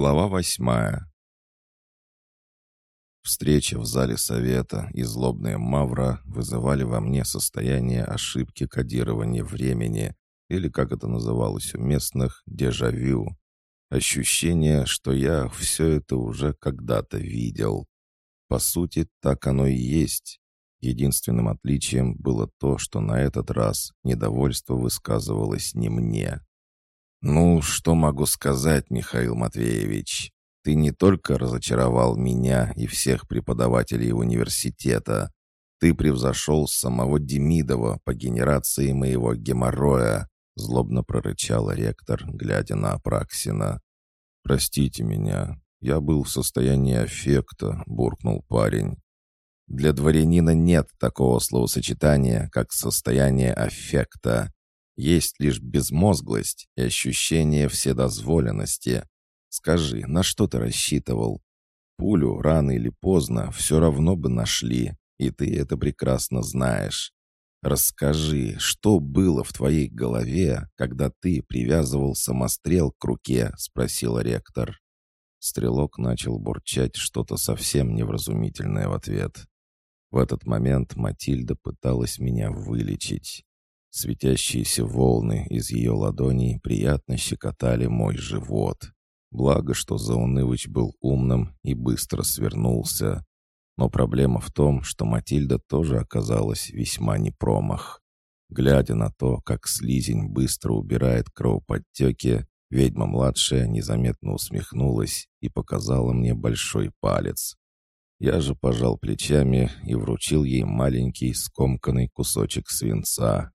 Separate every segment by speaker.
Speaker 1: Глава восьмая. Встреча в зале совета и злобная Мавра вызывали во мне состояние ошибки кодирования времени, или, как это называлось у местных, дежавю. Ощущение, что я все это уже когда-то видел. По сути, так оно и есть. Единственным отличием было то, что на этот раз недовольство высказывалось не мне. «Ну, что могу сказать, Михаил Матвеевич? Ты не только разочаровал меня и всех преподавателей университета, ты превзошел самого Демидова по генерации моего геморроя», злобно прорычал ректор, глядя на Апраксина. «Простите меня, я был в состоянии аффекта», — буркнул парень. «Для дворянина нет такого словосочетания, как состояние аффекта. Есть лишь безмозглость и ощущение вседозволенности. Скажи, на что ты рассчитывал? Пулю рано или поздно все равно бы нашли, и ты это прекрасно знаешь. Расскажи, что было в твоей голове, когда ты привязывал самострел к руке?» — спросил ректор. Стрелок начал бурчать что-то совсем невразумительное в ответ. В этот момент Матильда пыталась меня вылечить. Светящиеся волны из ее ладоней приятно щекотали мой живот. Благо, что Заунывыч был умным и быстро свернулся. Но проблема в том, что Матильда тоже оказалась весьма не промах. Глядя на то, как слизень быстро убирает кровоподтеки, ведьма-младшая незаметно усмехнулась и показала мне большой палец. Я же пожал плечами и вручил ей маленький скомканный кусочек свинца.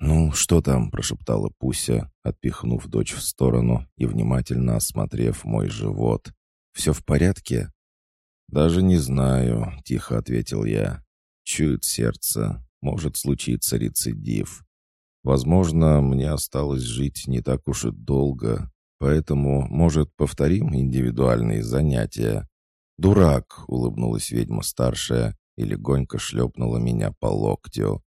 Speaker 1: «Ну, что там?» — прошептала Пуся, отпихнув дочь в сторону и внимательно осмотрев мой живот. «Все в порядке?» «Даже не знаю», — тихо ответил я. «Чует сердце. Может случиться рецидив. Возможно, мне осталось жить не так уж и долго, поэтому, может, повторим индивидуальные занятия?» «Дурак!» — улыбнулась ведьма старшая и легонько шлепнула меня по локтю.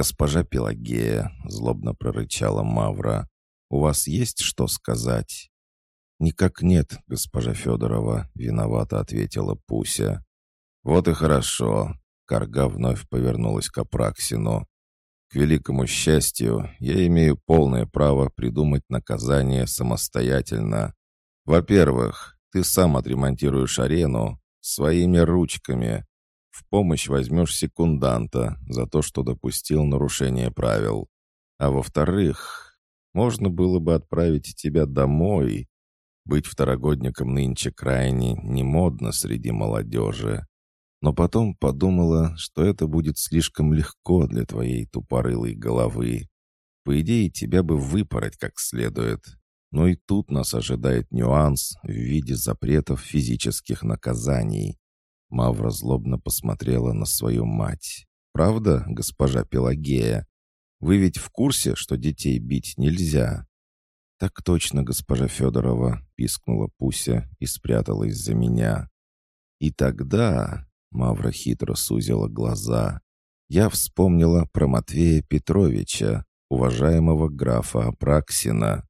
Speaker 1: «Госпожа Пелагея», — злобно прорычала Мавра, — «у вас есть что сказать?» «Никак нет, госпожа Федорова», — виновато ответила Пуся. «Вот и хорошо», — Карга вновь повернулась к Апраксину. «К великому счастью, я имею полное право придумать наказание самостоятельно. Во-первых, ты сам отремонтируешь арену своими ручками, в помощь возьмешь секунданта за то, что допустил нарушение правил. А во-вторых, можно было бы отправить тебя домой. Быть второгодником нынче крайне не модно среди молодежи. Но потом подумала, что это будет слишком легко для твоей тупорылой головы. По идее, тебя бы выпороть как следует. Но и тут нас ожидает нюанс в виде запретов физических наказаний. Мавра злобно посмотрела на свою мать. «Правда, госпожа Пелагея? Вы ведь в курсе, что детей бить нельзя?» «Так точно, госпожа Федорова», — пискнула Пуся и спряталась за меня. «И тогда...» — Мавра хитро сузила глаза. «Я вспомнила про Матвея Петровича, уважаемого графа Апраксина».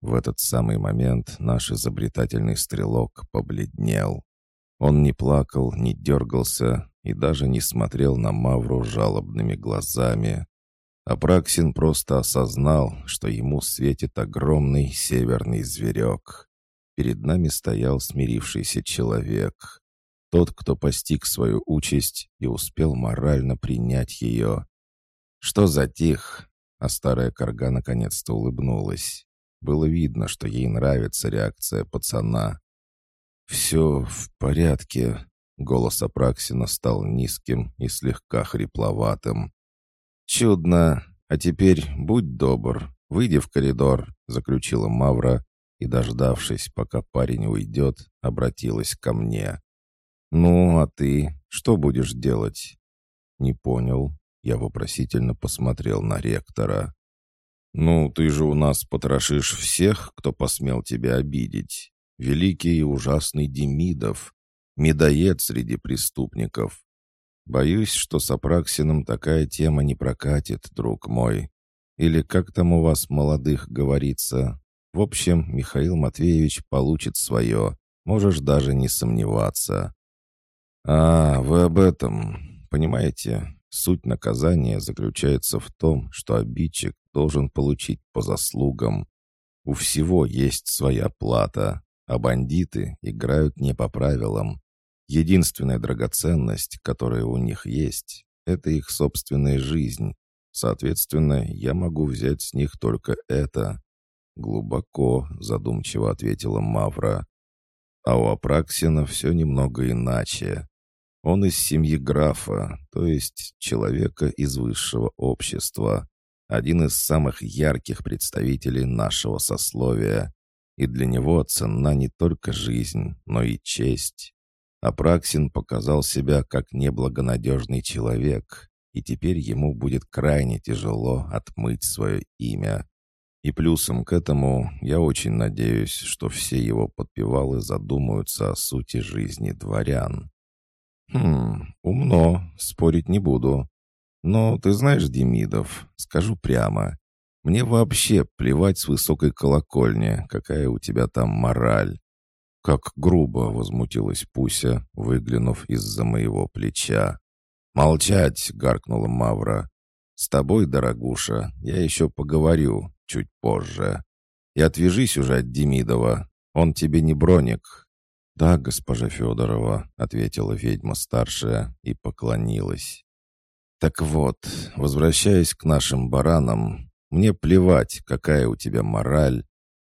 Speaker 1: В этот самый момент наш изобретательный стрелок побледнел. Он не плакал, не дергался и даже не смотрел на Мавру жалобными глазами. Апраксин просто осознал, что ему светит огромный северный зверек. Перед нами стоял смирившийся человек. Тот, кто постиг свою участь и успел морально принять ее. Что затих? А старая корга наконец-то улыбнулась. Было видно, что ей нравится реакция пацана. «Все в порядке», — голос Апраксина стал низким и слегка хрипловатым. «Чудно. А теперь будь добр, выйди в коридор», — заключила Мавра и, дождавшись, пока парень уйдет, обратилась ко мне. «Ну, а ты что будешь делать?» «Не понял». Я вопросительно посмотрел на ректора. «Ну, ты же у нас потрошишь всех, кто посмел тебя обидеть великий и ужасный Демидов, медоед среди преступников. Боюсь, что с Апраксином такая тема не прокатит, друг мой. Или как там у вас, молодых, говорится, В общем, Михаил Матвеевич получит свое, можешь даже не сомневаться. А, вы об этом. Понимаете, суть наказания заключается в том, что обидчик должен получить по заслугам. У всего есть своя плата, а бандиты играют не по правилам. Единственная драгоценность, которая у них есть, это их собственная жизнь. Соответственно, я могу взять с них только это. Глубоко, задумчиво ответила Мавра. А у Апраксина все немного иначе. Он из семьи графа, то есть человека из высшего общества. Один из самых ярких представителей нашего сословия. И для него цена не только жизнь, но и честь. Апраксин показал себя как неблагонадежный человек, и теперь ему будет крайне тяжело отмыть свое имя. И плюсом к этому я очень надеюсь, что все его подпевалы задумаются о сути жизни дворян. Хм, умно, спорить не буду. Но ты знаешь, Демидов, скажу прямо, мне вообще плевать с высокой колокольни, какая у тебя там мораль. Как грубо возмутилась Пуся, выглянув из-за моего плеча. «Молчать!» — гаркнула Мавра. «С тобой, дорогуша, я еще поговорю чуть позже. И отвяжись уже от Демидова, он тебе не броник». «Да, госпожа Федорова», — ответила ведьма старшая и поклонилась. «Так вот, возвращаясь к нашим баранам, мне плевать, какая у тебя мораль,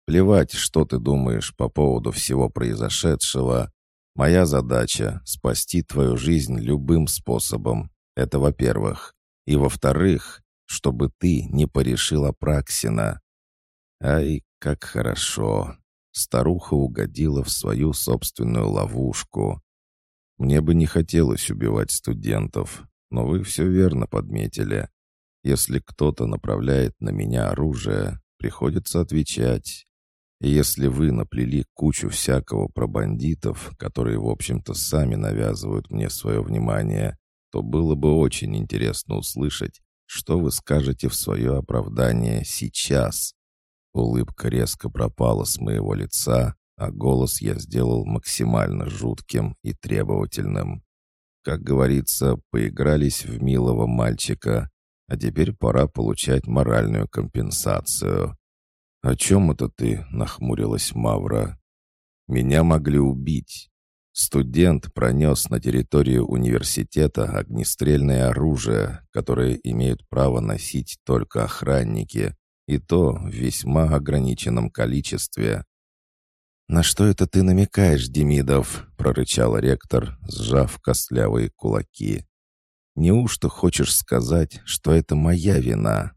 Speaker 1: Плевать, что ты думаешь по поводу всего произошедшего. Моя задача — спасти твою жизнь любым способом. Это во-первых. И во-вторых, чтобы ты не порешила Праксина. Ай, как хорошо. Старуха угодила в свою собственную ловушку. Мне бы не хотелось убивать студентов, но вы все верно подметили. Если кто-то направляет на меня оружие, приходится отвечать. И если вы наплели кучу всякого про бандитов, которые, в общем-то, сами навязывают мне свое внимание, то было бы очень интересно услышать, что вы скажете в свое оправдание сейчас. Улыбка резко пропала с моего лица, а голос я сделал максимально жутким и требовательным. Как говорится, поигрались в милого мальчика, а теперь пора получать моральную компенсацию. «О чем это ты?» — нахмурилась Мавра. «Меня могли убить. Студент пронес на территорию университета огнестрельное оружие, которое имеют право носить только охранники, и то в весьма ограниченном количестве». «На что это ты намекаешь, Демидов?» — прорычал ректор, сжав костлявые кулаки. «Неужто хочешь сказать, что это моя вина?»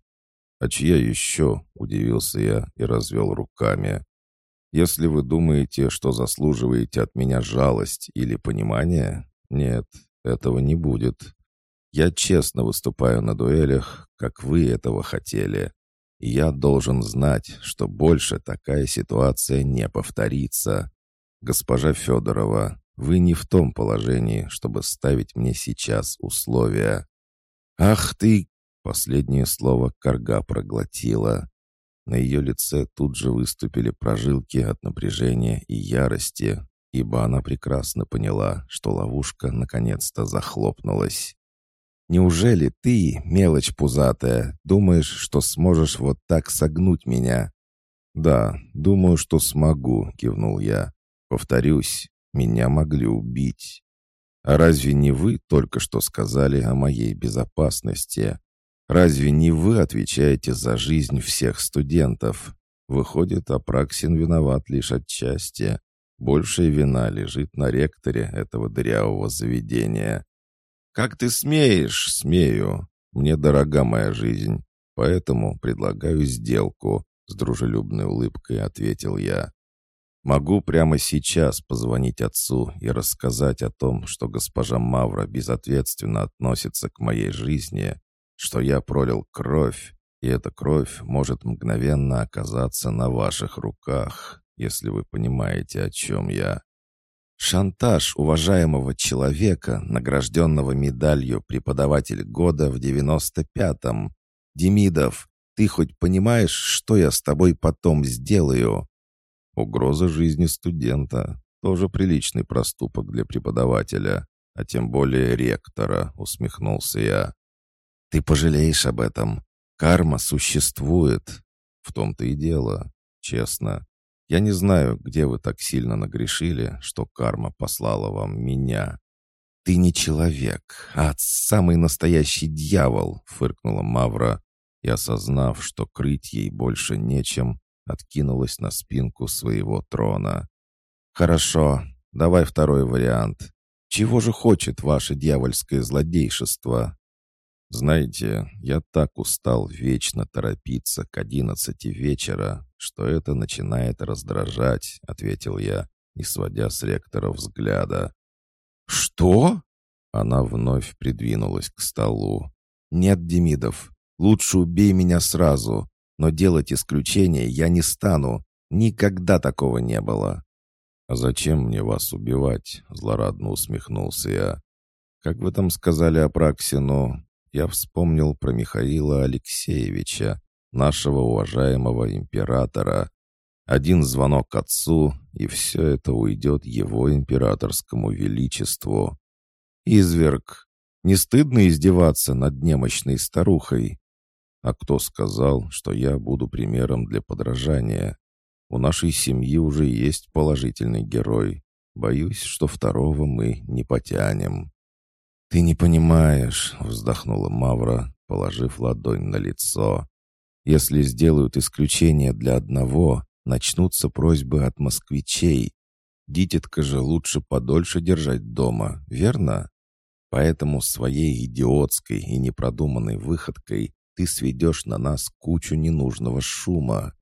Speaker 1: «А чья еще?» — удивился я и развел руками. «Если вы думаете, что заслуживаете от меня жалость или понимание, нет, этого не будет. Я честно выступаю на дуэлях, как вы этого хотели. И я должен знать, что больше такая ситуация не повторится. Госпожа Федорова, вы не в том положении, чтобы ставить мне сейчас условия». «Ах ты!» Последнее слово Карга проглотила. На ее лице тут же выступили прожилки от напряжения и ярости, ибо она прекрасно поняла, что ловушка наконец-то захлопнулась. «Неужели ты, мелочь пузатая, думаешь, что сможешь вот так согнуть меня?» «Да, думаю, что смогу», — кивнул я. «Повторюсь, меня могли убить». «А разве не вы только что сказали о моей безопасности?» Разве не вы отвечаете за жизнь всех студентов? Выходит, Апраксин виноват лишь отчасти. Большая вина лежит на ректоре этого дырявого заведения. «Как ты смеешь?» «Смею. Мне дорога моя жизнь. Поэтому предлагаю сделку», — с дружелюбной улыбкой ответил я. «Могу прямо сейчас позвонить отцу и рассказать о том, что госпожа Мавра безответственно относится к моей жизни, что я пролил кровь, и эта кровь может мгновенно оказаться на ваших руках, если вы понимаете, о чем я. Шантаж уважаемого человека, награжденного медалью «Преподаватель года» в 95-м. Демидов, ты хоть понимаешь, что я с тобой потом сделаю? Угроза жизни студента — тоже приличный проступок для преподавателя, а тем более ректора, усмехнулся я. Ты пожалеешь об этом. Карма существует. В том-то и дело, честно. Я не знаю, где вы так сильно нагрешили, что карма послала вам меня. «Ты не человек, а самый настоящий дьявол!» — фыркнула Мавра, и, осознав, что крыть ей больше нечем, откинулась на спинку своего трона. «Хорошо, давай второй вариант. Чего же хочет ваше дьявольское злодейшество?» «Знаете, я так устал вечно торопиться к одиннадцати вечера, что это начинает раздражать», — ответил я, не сводя с ректора взгляда. «Что?» Она вновь придвинулась к столу. «Нет, Демидов, лучше убей меня сразу, но делать исключение я не стану. Никогда такого не было». «А зачем мне вас убивать?» — злорадно усмехнулся я. «Как вы там сказали Апраксину, я вспомнил про Михаила Алексеевича, нашего уважаемого императора. Один звонок отцу, и все это уйдет его императорскому величеству. Изверг, не стыдно издеваться над немощной старухой? А кто сказал, что я буду примером для подражания? У нашей семьи уже есть положительный герой. Боюсь, что второго мы не потянем. «Ты не понимаешь», — вздохнула Мавра, положив ладонь на лицо. «Если сделают исключение для одного, начнутся просьбы от москвичей. Дитятка же лучше подольше держать дома, верно? Поэтому своей идиотской и непродуманной выходкой ты сведешь на нас кучу ненужного шума.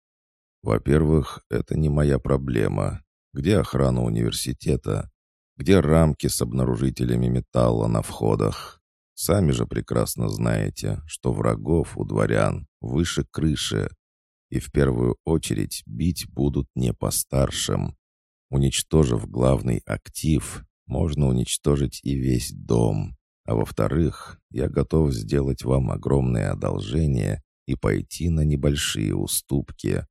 Speaker 1: Во-первых, это не моя проблема. Где охрана университета? Где рамки с обнаружителями металла на входах? Сами же прекрасно знаете, что врагов у дворян выше крыши. И в первую очередь бить будут не по старшим. Уничтожив главный актив, можно уничтожить и весь дом. А во-вторых, я готов сделать вам огромное одолжение и пойти на небольшие уступки.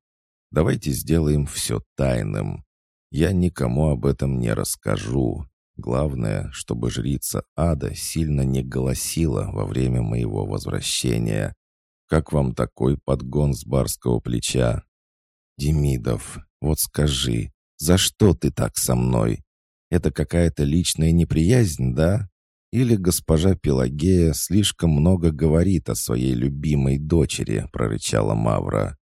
Speaker 1: Давайте сделаем все тайным. Я никому об этом не расскажу. Главное, чтобы жрица ада сильно не голосила во время моего возвращения. Как вам такой подгон с барского плеча? Демидов, вот скажи, за что ты так со мной? Это какая-то личная неприязнь, да? Или госпожа Пелагея слишком много говорит о своей любимой дочери, прорычала Мавра.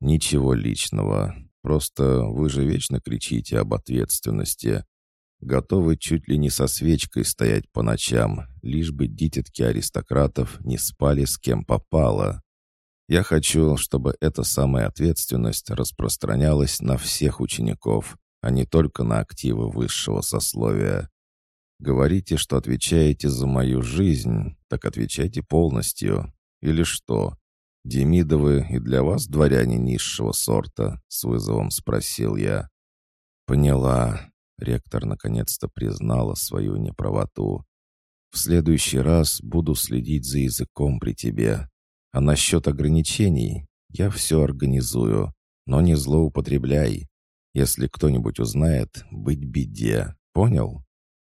Speaker 1: Ничего личного. Просто вы же вечно кричите об ответственности. Готовы чуть ли не со свечкой стоять по ночам, лишь бы дитятки аристократов не спали с кем попало. Я хочу, чтобы эта самая ответственность распространялась на всех учеников, а не только на активы высшего сословия. Говорите, что отвечаете за мою жизнь, так отвечайте полностью. Или что? Демидовы и для вас дворяне низшего сорта?» — с вызовом спросил я. «Поняла». Ректор наконец-то признала свою неправоту. «В следующий раз буду следить за языком при тебе. А насчет ограничений я все организую, но не злоупотребляй. Если кто-нибудь узнает, быть беде. Понял?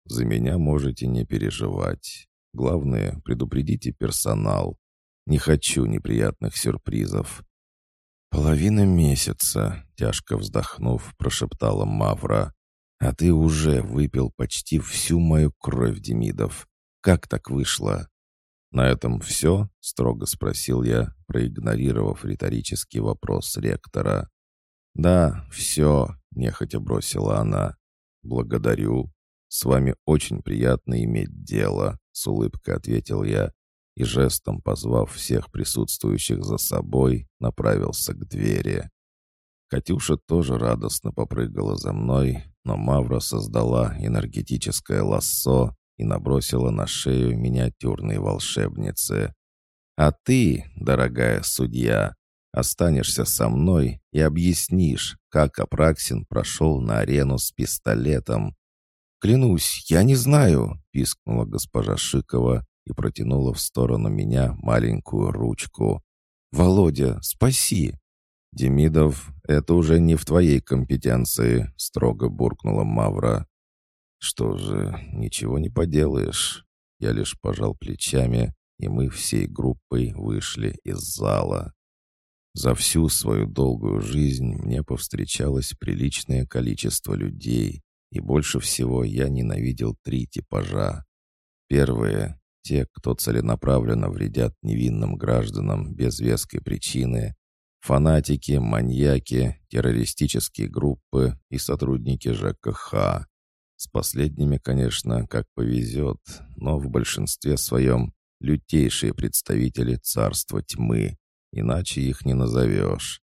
Speaker 1: За меня можете не переживать. Главное, предупредите персонал. Не хочу неприятных сюрпризов. «Половина месяца», — тяжко вздохнув, прошептала Мавра. «А ты уже выпил почти всю мою кровь, Демидов. Как так вышло?» «На этом все?» — строго спросил я, проигнорировав риторический вопрос ректора. «Да, все», — нехотя бросила она. «Благодарю. С вами очень приятно иметь дело», — с улыбкой ответил я и жестом, позвав всех присутствующих за собой, направился к двери. Катюша тоже радостно попрыгала за мной, но Мавра создала энергетическое лассо и набросила на шею миниатюрной волшебницы. «А ты, дорогая судья, Останешься со мной и объяснишь, как Апраксин прошел на арену с пистолетом. «Клянусь, я не знаю», — пискнула госпожа Шикова и протянула в сторону меня маленькую ручку. «Володя, спаси!» «Демидов, это уже не в твоей компетенции», — строго буркнула Мавра. «Что же, ничего не поделаешь». Я лишь пожал плечами, и мы всей группой вышли из зала. За всю свою долгую жизнь мне повстречалось приличное количество людей, и больше всего я ненавидел три типажа. Первые — те, кто целенаправленно вредят невинным гражданам без веской причины, фанатики, маньяки, террористические группы и сотрудники ЖКХ. С последними, конечно, как повезет, но в большинстве своем лютейшие представители царства тьмы, иначе их не назовешь.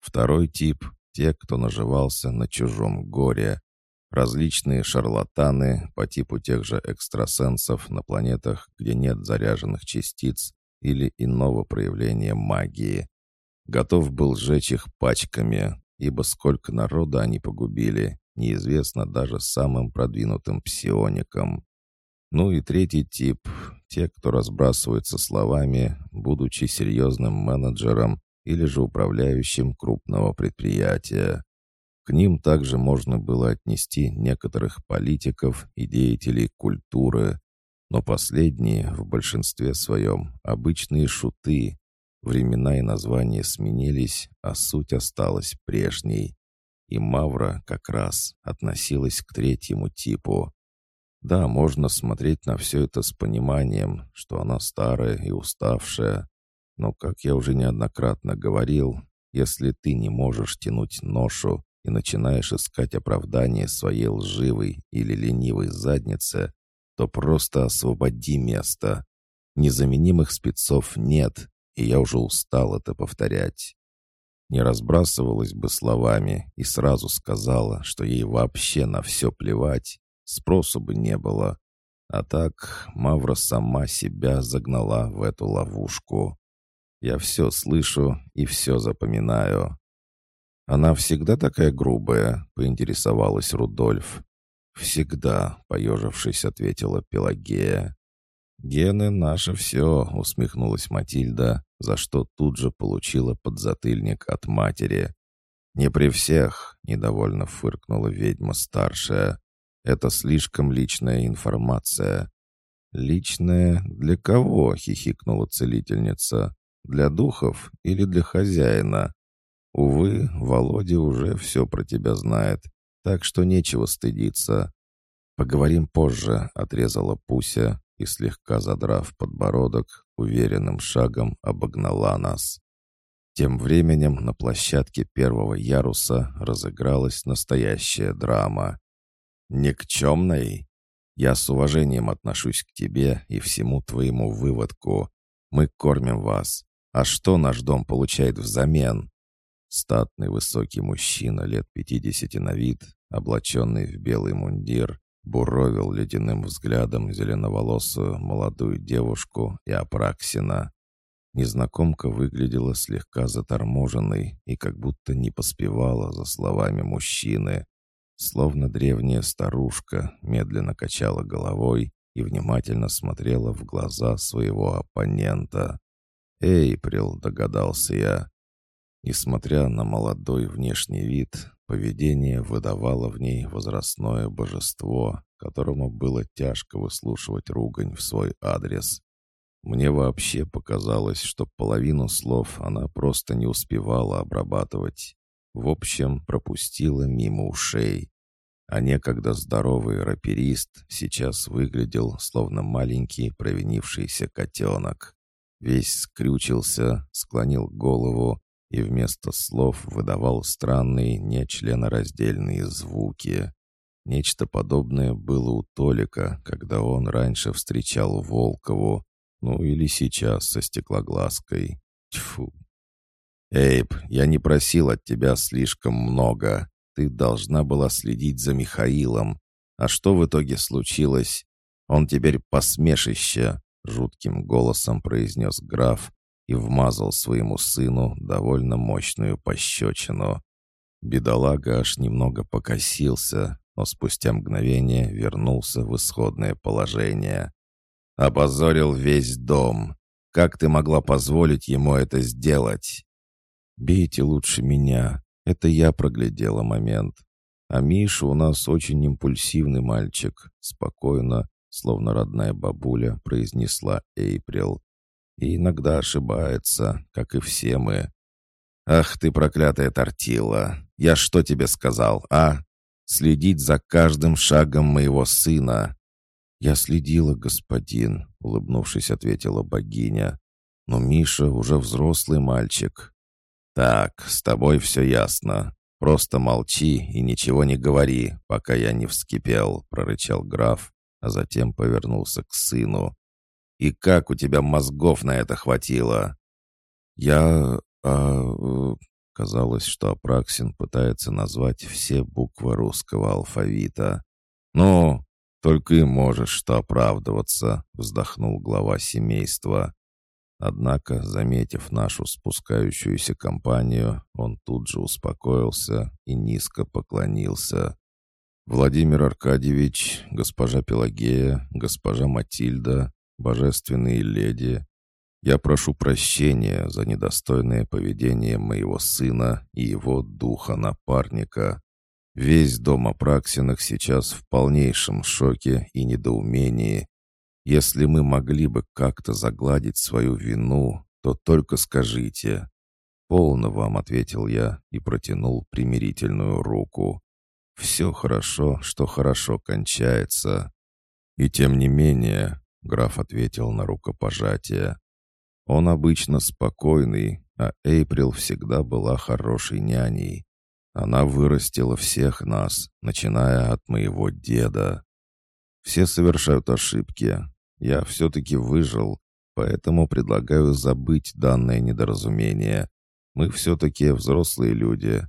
Speaker 1: Второй тип — те, кто наживался на чужом горе. Различные шарлатаны по типу тех же экстрасенсов на планетах, где нет заряженных частиц или иного проявления магии. Готов был сжечь их пачками, ибо сколько народа они погубили, неизвестно даже самым продвинутым псионикам. Ну и третий тип — те, кто разбрасывается словами, будучи серьезным менеджером или же управляющим крупного предприятия. К ним также можно было отнести некоторых политиков и деятелей культуры, но последние в большинстве своем обычные шуты. Времена и названия сменились, а суть осталась прежней. И Мавра как раз относилась к третьему типу. Да, можно смотреть на все это с пониманием, что она старая и уставшая. Но, как я уже неоднократно говорил, если ты не можешь тянуть ношу и начинаешь искать оправдание своей лживой или ленивой заднице, то просто освободи место. Незаменимых спецов нет, и я уже устал это повторять. Не разбрасывалась бы словами и сразу сказала, что ей вообще на все плевать, спросу бы не было. А так Мавра сама себя загнала в эту ловушку. Я все слышу и все запоминаю. «Она всегда такая грубая?» — поинтересовалась Рудольф. «Всегда», — поежившись, ответила Пелагея. «Гены — наше все», — усмехнулась Матильда, за что тут же получила подзатыльник от матери. «Не при всех», — недовольно фыркнула ведьма старшая. Это слишком личная информация». «Личная для кого?» — хихикнула целительница. «Для духов или для хозяина?» «Увы, Володя уже все про тебя знает, так что нечего стыдиться». «Поговорим позже», — отрезала Пуся и, слегка задрав подбородок, уверенным шагом обогнала нас. Тем временем на площадке первого яруса разыгралась настоящая драма. «Никчемный? Я с уважением отношусь к тебе и всему твоему выводку. Мы кормим вас. А что наш дом получает взамен?» Статный высокий мужчина лет пятидесяти на вид, облаченный в белый мундир, буровил ледяным взглядом зеленоволосую молодую девушку и Апраксина. Незнакомка выглядела слегка заторможенной и как будто не поспевала за словами мужчины. Словно древняя старушка медленно качала головой и внимательно смотрела в глаза своего оппонента. «Эйприл», — догадался я. Несмотря на молодой внешний вид, поведение выдавало в ней возрастное божество, которому было тяжко выслушивать ругань в свой адрес. Мне вообще показалось, что половину слов она просто не успевала обрабатывать. В общем, пропустила мимо ушей. А некогда здоровый раперист сейчас выглядел, словно маленький провинившийся котенок. Весь скрючился, склонил голову и вместо слов выдавал странные нечленораздельные звуки. Нечто подобное было у Толика, когда он раньше встречал Волкову, ну или сейчас со стеклоглазкой. Тьфу, «Эйб, я не просил от тебя слишком много. Ты должна была следить за Михаилом. А что в итоге случилось? Он теперь посмешище», — жутким голосом произнес граф и вмазал своему сыну довольно мощную пощечину. Бедолага аж немного покосился, но спустя мгновение вернулся в исходное положение. «Опозорил весь дом. Как ты могла позволить ему это сделать?» «Бейте лучше меня. Это я проглядела момент. А Миша у нас очень импульсивный мальчик», — спокойно, словно родная бабуля, произнесла Эйприл. «И иногда ошибается, как и все мы». «Ах ты, проклятая тортила! Я что тебе сказал, а? Следить за каждым шагом моего сына!» «Я следила, господин», — улыбнувшись, ответила богиня. «Но Миша уже взрослый мальчик». «Так, с тобой все ясно. Просто молчи и ничего не говори, пока я не вскипел», — прорычал граф, а затем повернулся к сыну. «И как у тебя мозгов на это хватило?» «Я... А, э, казалось, что Апраксин пытается назвать все буквы русского алфавита. «Ну, только и можешь что оправдываться», — вздохнул глава семейства. Однако, заметив нашу спускающуюся компанию, он тут же успокоился и низко поклонился. «Владимир Аркадьевич, госпожа Пелагея, госпожа Матильда, божественные леди, я прошу прощения за недостойное поведение моего сына и его духа-напарника. Весь дом Апраксиных сейчас в полнейшем шоке и недоумении. Если мы могли бы как-то загладить свою вину, то только скажите». «Полно вам», — ответил я и протянул примирительную руку. «Все хорошо, что хорошо кончается». «И тем не менее», — граф ответил на рукопожатие, он обычно спокойный, а Эйприл всегда была хорошей няней. Она вырастила всех нас, начиная от моего деда. Все совершают ошибки. Я все-таки выжил, поэтому предлагаю забыть данное недоразумение. Мы все-таки взрослые люди.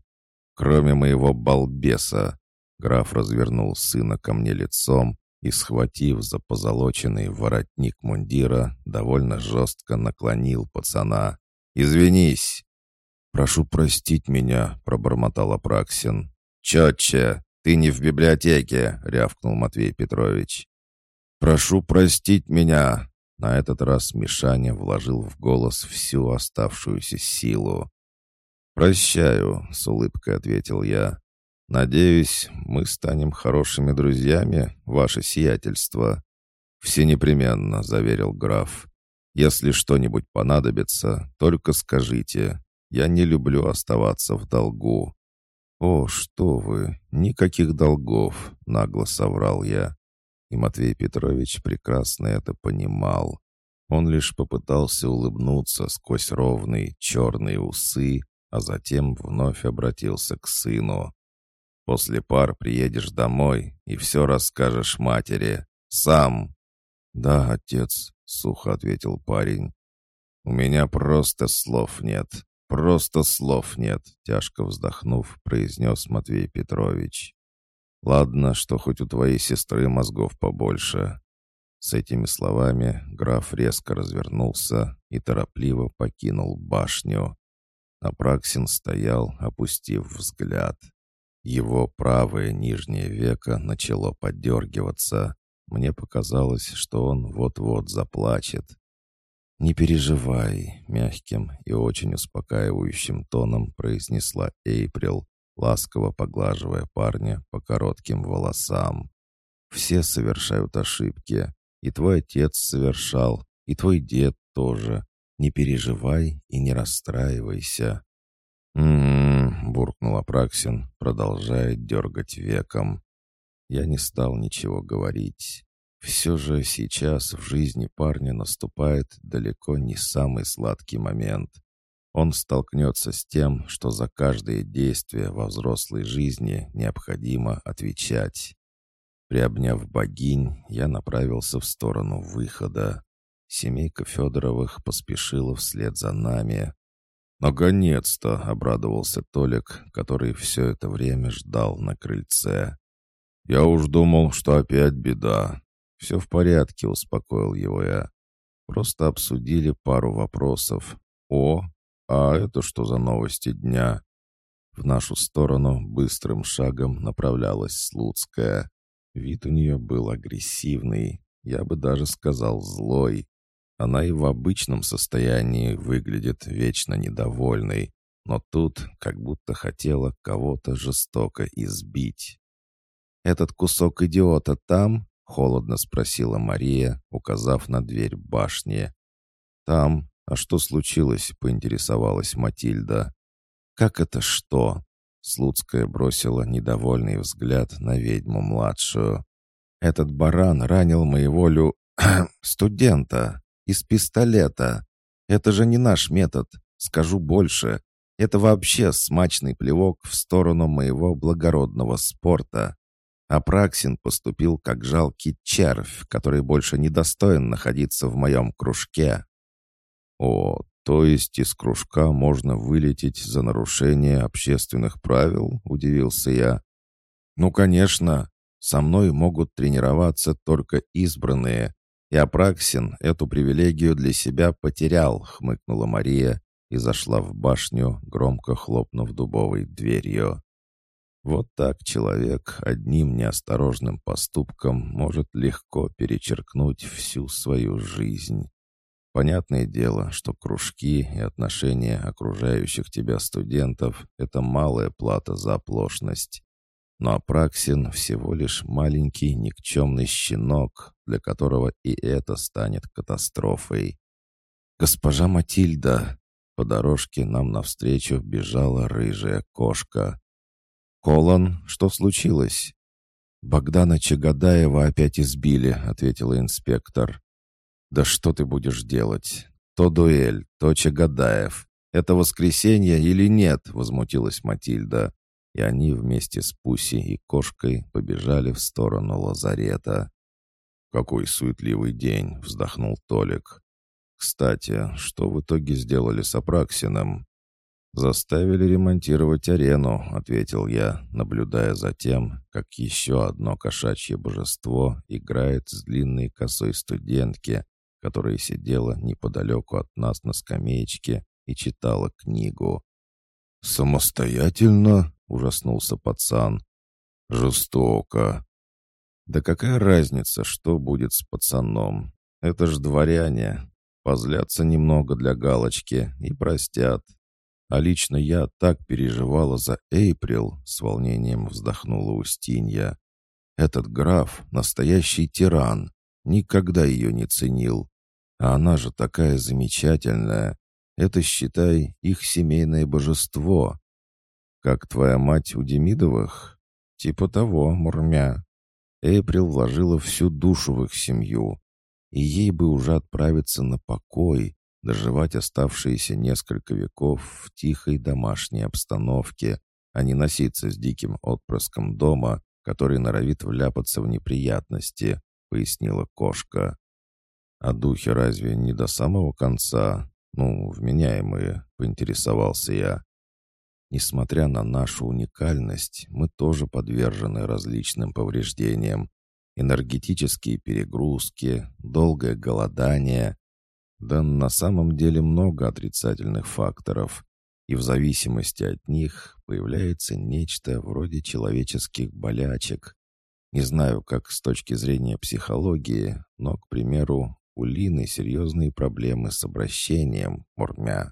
Speaker 1: Кроме моего балбеса. Граф развернул сына ко мне лицом и, схватив за позолоченный воротник мундира, довольно жестко наклонил пацана. «Извинись!» «Прошу простить меня», — пробормотал Апраксин. «Четче! Ты не в библиотеке!» — рявкнул Матвей Петрович. «Прошу простить меня!» На этот раз Мишаня вложил в голос всю оставшуюся силу. «Прощаю», — с улыбкой ответил я. Надеюсь, мы станем хорошими друзьями, ваше сиятельство». «Все непременно», — заверил граф. «Если что-нибудь понадобится, только скажите. Я не люблю оставаться в долгу». «О, что вы! Никаких долгов!» — нагло соврал я. И Матвей Петрович прекрасно это понимал. Он лишь попытался улыбнуться сквозь ровные черные усы, а затем вновь обратился к сыну. После пар приедешь домой и все расскажешь матери. Сам». «Да, отец», — сухо ответил парень. «У меня просто слов нет. Просто слов нет», — тяжко вздохнув, произнес Матвей Петрович. «Ладно, что хоть у твоей сестры мозгов побольше». С этими словами граф резко развернулся и торопливо покинул башню. Апраксин стоял, опустив взгляд. Его правое нижнее веко начало подергиваться. Мне показалось, что он вот-вот заплачет. «Не переживай», — мягким и очень успокаивающим тоном произнесла Эйприл, ласково поглаживая парня по коротким волосам. «Все совершают ошибки, и твой отец совершал, и твой дед тоже. Не переживай и не расстраивайся. «М-м-м», буркнул Апраксин, продолжая дергать веком. Я не стал ничего говорить. Все же сейчас в жизни парня наступает далеко не самый сладкий момент. Он столкнется с тем, что за каждое действие во взрослой жизни необходимо отвечать. Приобняв богинь, я направился в сторону выхода. Семейка Федоровых поспешила вслед за нами. «Наконец-то!» — обрадовался Толик, который все это время ждал на крыльце. «Я уж думал, что опять беда». «Все в порядке», — успокоил его я. «Просто обсудили пару вопросов. О, а это что за новости дня?» В нашу сторону быстрым шагом направлялась Слуцкая. Вид у нее был агрессивный, я бы даже сказал злой. Она и в обычном состоянии выглядит вечно недовольной, но тут как будто хотела кого-то жестоко избить. «Этот кусок идиота там?» — холодно спросила Мария, указав на дверь башни. «Там. А что случилось?» — поинтересовалась Матильда. «Как это что?» Слуцкая бросила недовольный взгляд на ведьму-младшую. «Этот баран ранил моего лю... студента из пистолета. Это же не наш метод. Скажу больше. Это вообще смачный плевок в сторону моего благородного спорта. Апраксин поступил как жалкий червь, который больше не достоин находиться в моем кружке. О, то есть из кружка можно вылететь за нарушение общественных правил, удивился я. Ну, конечно, со мной могут тренироваться только избранные, и Апраксин эту привилегию для себя потерял, хмыкнула Мария и зашла в башню, громко хлопнув дубовой дверью. Вот так человек одним неосторожным поступком может легко перечеркнуть всю свою жизнь. Понятное дело, что кружки и отношения окружающих тебя студентов — это малая плата за оплошность. Но Апраксин всего лишь маленький никчемный щенок, для которого и это станет катастрофой. «Госпожа Матильда!» По дорожке нам навстречу бежала рыжая кошка. «Колон, что случилось?» «Богдана Чагадаева опять избили», — ответила инспектор. «Да что ты будешь делать? То дуэль, то Чагадаев. Это воскресенье или нет?» — возмутилась Матильда. И они вместе с Пуси и кошкой побежали в сторону лазарета. «Какой суетливый день!» — вздохнул Толик. «Кстати, что в итоге сделали с Апраксином?» «Заставили ремонтировать арену», — ответил я, наблюдая за тем, как еще одно кошачье божество играет с длинной косой студентки, которая сидела неподалеку от нас на скамеечке и читала книгу. «Самостоятельно?» — ужаснулся пацан. «Жестоко». «Да какая разница, что будет с пацаном? Это ж дворяне. Позлятся немного для галочки и простят, а лично я так переживала за Эйприл, с волнением вздохнула Устинья. Этот граф — настоящий тиран. Никогда ее не ценил. А она же такая замечательная. Это, считай, их семейное божество. Как твоя мать у Демидовых? Типа того, Мурмя. Эйприл вложила всю душу в их семью. И ей бы уже отправиться на покой, доживать оставшиеся несколько веков в тихой домашней обстановке, а не носиться с диким отпрыском дома, который норовит вляпаться в неприятности, пояснила кошка. А духи разве не до самого конца? Ну, вменяемые, поинтересовался я. Несмотря на нашу уникальность, мы тоже подвержены различным повреждениям. Энергетические перегрузки, долгое голодание, да на самом деле много отрицательных факторов, и в зависимости от них появляется нечто вроде человеческих болячек. Не знаю, как с точки зрения психологии, но, к примеру, у Лины серьезные проблемы с обращением, мурмя.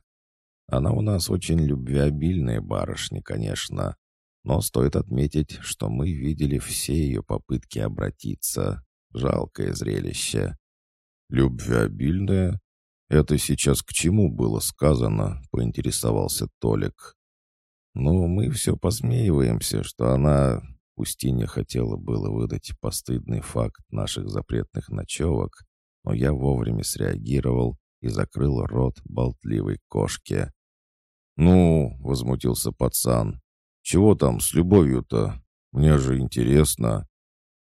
Speaker 1: Она у нас очень любвеобильная барышня, конечно, но стоит отметить, что мы видели все ее попытки обратиться. Жалкое зрелище. «Любвеобильная? «Это сейчас к чему было сказано?» — поинтересовался Толик. «Ну, мы все посмеиваемся, что она...» Устинья хотела было выдать постыдный факт наших запретных ночевок, но я вовремя среагировал и закрыл рот болтливой кошке. «Ну», — возмутился пацан, — «чего там с любовью-то? Мне же интересно».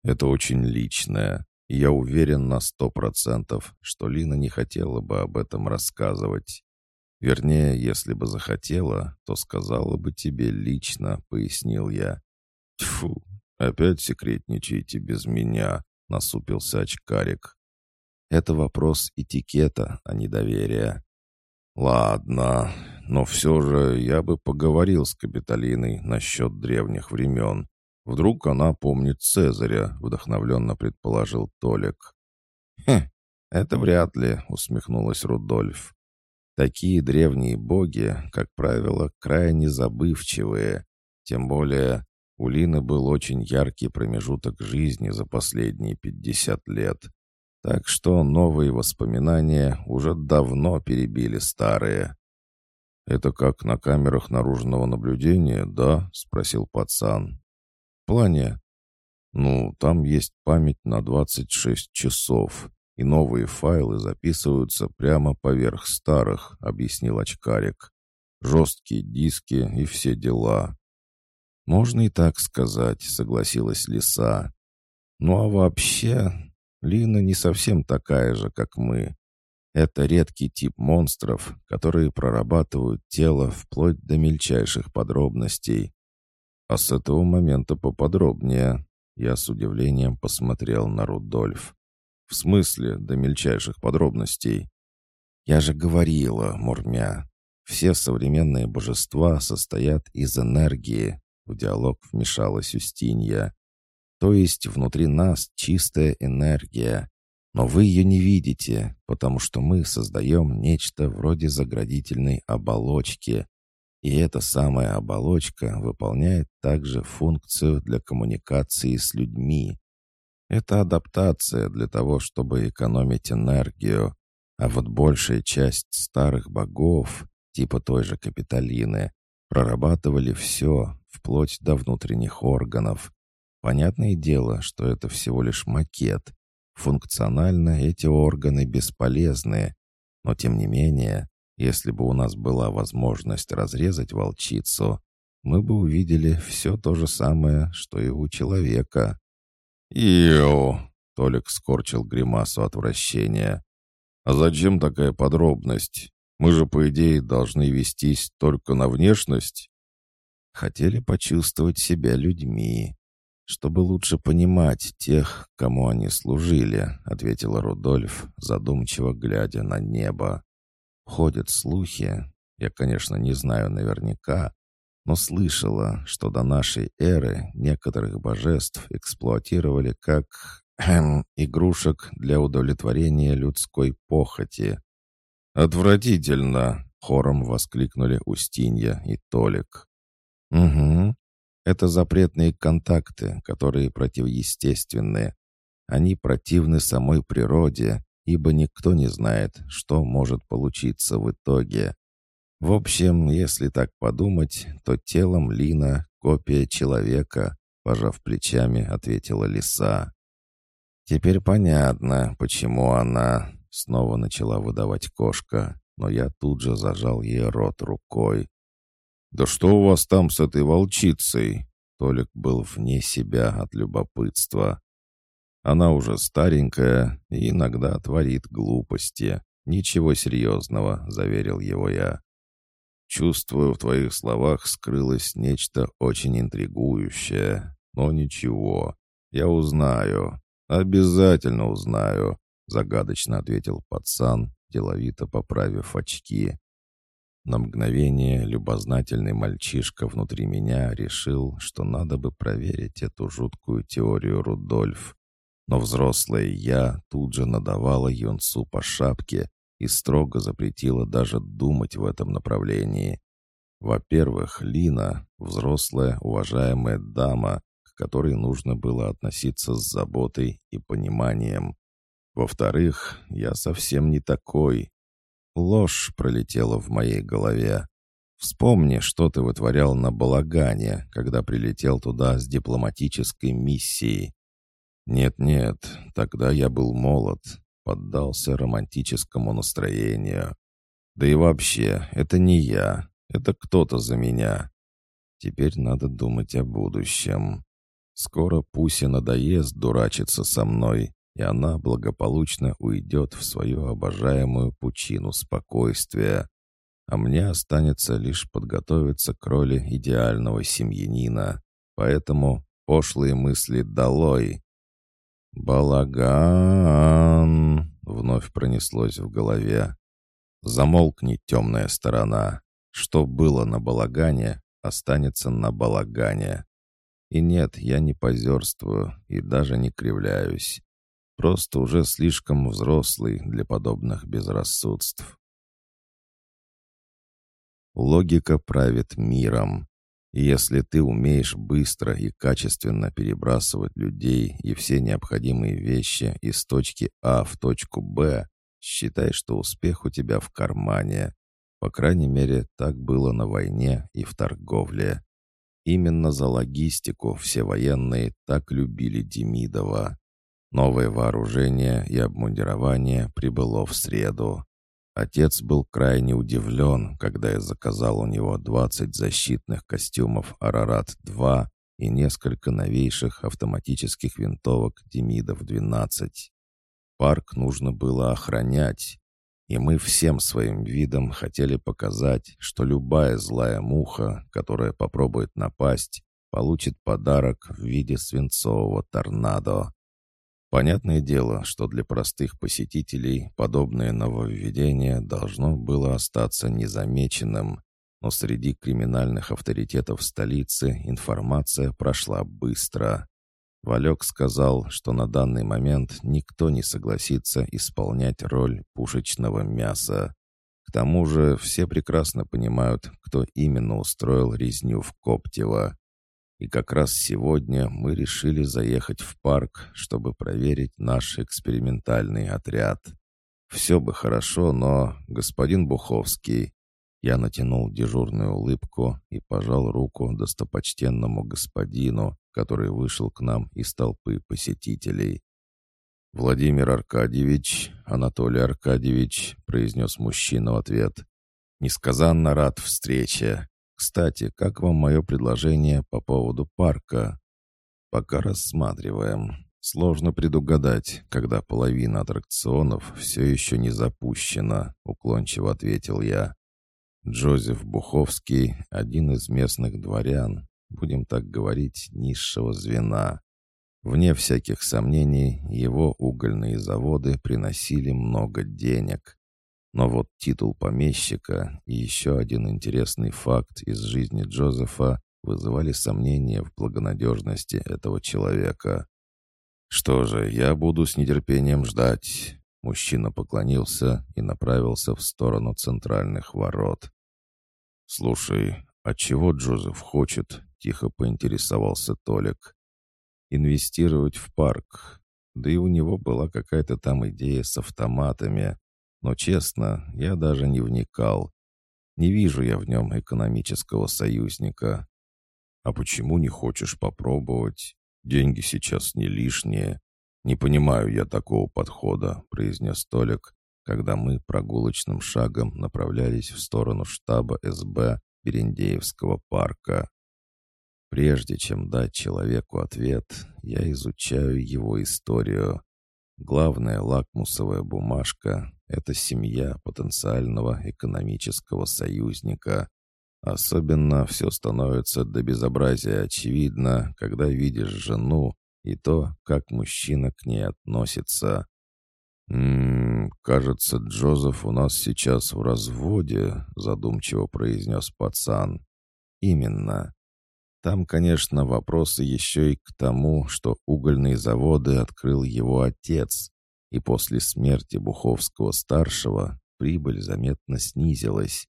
Speaker 1: «Это очень личное я уверен на сто процентов, что Лина не хотела бы об этом рассказывать. Вернее, если бы захотела, то сказала бы тебе лично, пояснил я. Тьфу, опять секретничаете без меня, насупился очкарик. Это вопрос этикета, а не доверия. Ладно, но все же я бы поговорил с Капитолиной насчет древних времен. Вдруг она помнит Цезаря, вдохновленно предположил Толик. «Хм, это вряд ли», — усмехнулась Рудольф. Такие древние боги, как правило, крайне забывчивые. Тем более у Лины был очень яркий промежуток жизни за последние 50 лет. Так что новые воспоминания уже давно перебили старые. «Это как на камерах наружного наблюдения, да?» — спросил пацан. «В плане?» «Ну, там есть память на 26 часов, и новые файлы записываются прямо поверх старых», — объяснил очкарик. «Жесткие диски и все дела». «Можно и так сказать», — согласилась Лиса. «Ну а вообще, Лина не совсем такая же, как мы. Это редкий тип монстров, которые прорабатывают тело вплоть до мельчайших подробностей. А с этого момента поподробнее. Я с удивлением посмотрел на Рудольф. В смысле, до мельчайших подробностей? Я же говорила, Мурмя, все современные божества состоят из энергии. В диалог вмешалась Устинья. То есть внутри нас чистая энергия, но вы ее не видите, потому что мы создаем нечто вроде заградительной оболочки. И эта самая оболочка выполняет также функцию для коммуникации с людьми. Это адаптация для того, чтобы экономить энергию. А вот большая часть старых богов, типа той же Капитолины, прорабатывали все, вплоть до внутренних органов. Понятное дело, что это всего лишь макет, Функционально эти органы бесполезны, но тем не менее, если бы у нас была возможность разрезать волчицу, мы бы увидели все то же самое, что и у человека. «Иу!» — Толик скорчил гримасу отвращения. «А зачем такая подробность? Мы же, по идее, должны вестись только на внешность». Хотели почувствовать себя людьми чтобы лучше понимать тех, кому они служили», — ответила Рудольф, задумчиво глядя на небо. «Ходят слухи, я, конечно, не знаю наверняка, но слышала, что до нашей эры некоторых божеств эксплуатировали как эм, игрушек для удовлетворения людской похоти». «Отвратительно!» — хором воскликнули Устинья и Толик. «Угу, это запретные контакты, которые противоестественны. Они противны самой природе, ибо никто не знает, что может получиться в итоге. В общем, если так подумать, то телом Лина — копия человека, пожав плечами, ответила лиса. Теперь понятно, почему она снова начала выдавать кошка, но я тут же зажал ей рот рукой. «Да что у вас там с этой волчицей?» Толик был вне себя от любопытства. «Она уже старенькая и иногда творит глупости. Ничего серьезного», — заверил его я. «Чувствую, в твоих словах скрылось нечто очень интригующее. Но ничего, я узнаю. Обязательно узнаю», — загадочно ответил пацан, деловито поправив очки. На мгновение любознательный мальчишка внутри меня решил, что надо бы проверить эту жуткую теорию Рудольф. Но взрослая я тут же надавала юнцу по шапке и строго запретила даже думать в этом направлении. Во-первых, Лина — взрослая, уважаемая дама, к которой нужно было относиться с заботой и пониманием. Во-вторых, я совсем не такой, Ложь пролетела в моей голове. Вспомни, что ты вытворял на Балагане, когда прилетел туда с дипломатической миссией. Нет-нет, тогда я был молод, поддался романтическому настроению. Да и вообще, это не я, это кто-то за меня. Теперь надо думать о будущем. Скоро Пуся надоест дурачиться со мной, и она благополучно уйдет в свою обожаемую пучину спокойствия. А мне останется лишь подготовиться к роли идеального семьянина. Поэтому пошлые мысли долой. «Балаган!» — вновь пронеслось в голове. «Замолкни, темная сторона. Что было на балагане, останется на балагане. И нет, я не позерствую и даже не кривляюсь. Просто уже слишком взрослый для подобных безрассудств. Логика правит миром. И если ты умеешь быстро и качественно перебрасывать людей и все необходимые вещи из точки А в точку Б, считай, что успех у тебя в кармане. По крайней мере, так было на войне и в торговле. Именно за логистику все военные так любили Демидова. Новое вооружение и обмундирование прибыло в среду. Отец был крайне удивлен, когда я заказал у него 20 защитных костюмов «Арарат-2» и несколько новейших автоматических винтовок «Демидов-12». Парк нужно было охранять, и мы всем своим видом хотели показать, что любая злая муха, которая попробует напасть, получит подарок в виде свинцового торнадо. Понятное дело, что для простых посетителей подобное нововведение должно было остаться незамеченным, но среди криминальных авторитетов столицы информация прошла быстро. Валек сказал, что на данный момент никто не согласится исполнять роль пушечного мяса. К тому же все прекрасно понимают, кто именно устроил резню в Коптево. И как раз сегодня мы решили заехать в парк, чтобы проверить наш экспериментальный отряд. Все бы хорошо, но, господин Буховский, я натянул дежурную улыбку и пожал руку достопочтенному господину, который вышел к нам из толпы посетителей. «Владимир Аркадьевич, Анатолий Аркадьевич», — произнес мужчина в ответ, — «несказанно рад встрече. Кстати, как вам мое предложение по поводу парка? Пока рассматриваем. Сложно предугадать, когда половина аттракционов все еще не запущена, уклончиво ответил я. Джозеф Буховский — один из местных дворян, будем так говорить, низшего звена. Вне всяких сомнений, его угольные заводы приносили много денег. Но вот титул помещика и еще один интересный факт из жизни Джозефа вызывали сомнения в благонадежности этого человека. «Что же, я буду с нетерпением ждать». Мужчина поклонился и направился в сторону центральных ворот. «Слушай, а чего Джозеф хочет?» — тихо поинтересовался Толик. «Инвестировать в парк. Да и у него была какая-то там идея с автоматами. Но, честно, я даже не вникал. Не вижу я в нем экономического союзника. А почему не хочешь попробовать? Деньги сейчас не лишние. Не понимаю я такого подхода, произнес Толик, когда мы прогулочным шагом направлялись в сторону штаба СБ Берендеевского парка. Прежде чем дать человеку ответ, я изучаю его историю. Главная лакмусовая бумажка — это семья потенциального экономического союзника. Особенно все становится до безобразия очевидно, когда видишь жену и то, как мужчина к ней относится. «М-м, кажется, Джозеф у нас сейчас в разводе», — задумчиво произнес пацан. «Именно. Там, конечно, вопросы еще и к тому, что угольные заводы открыл его отец, и после смерти Буховского-старшего прибыль заметно снизилась.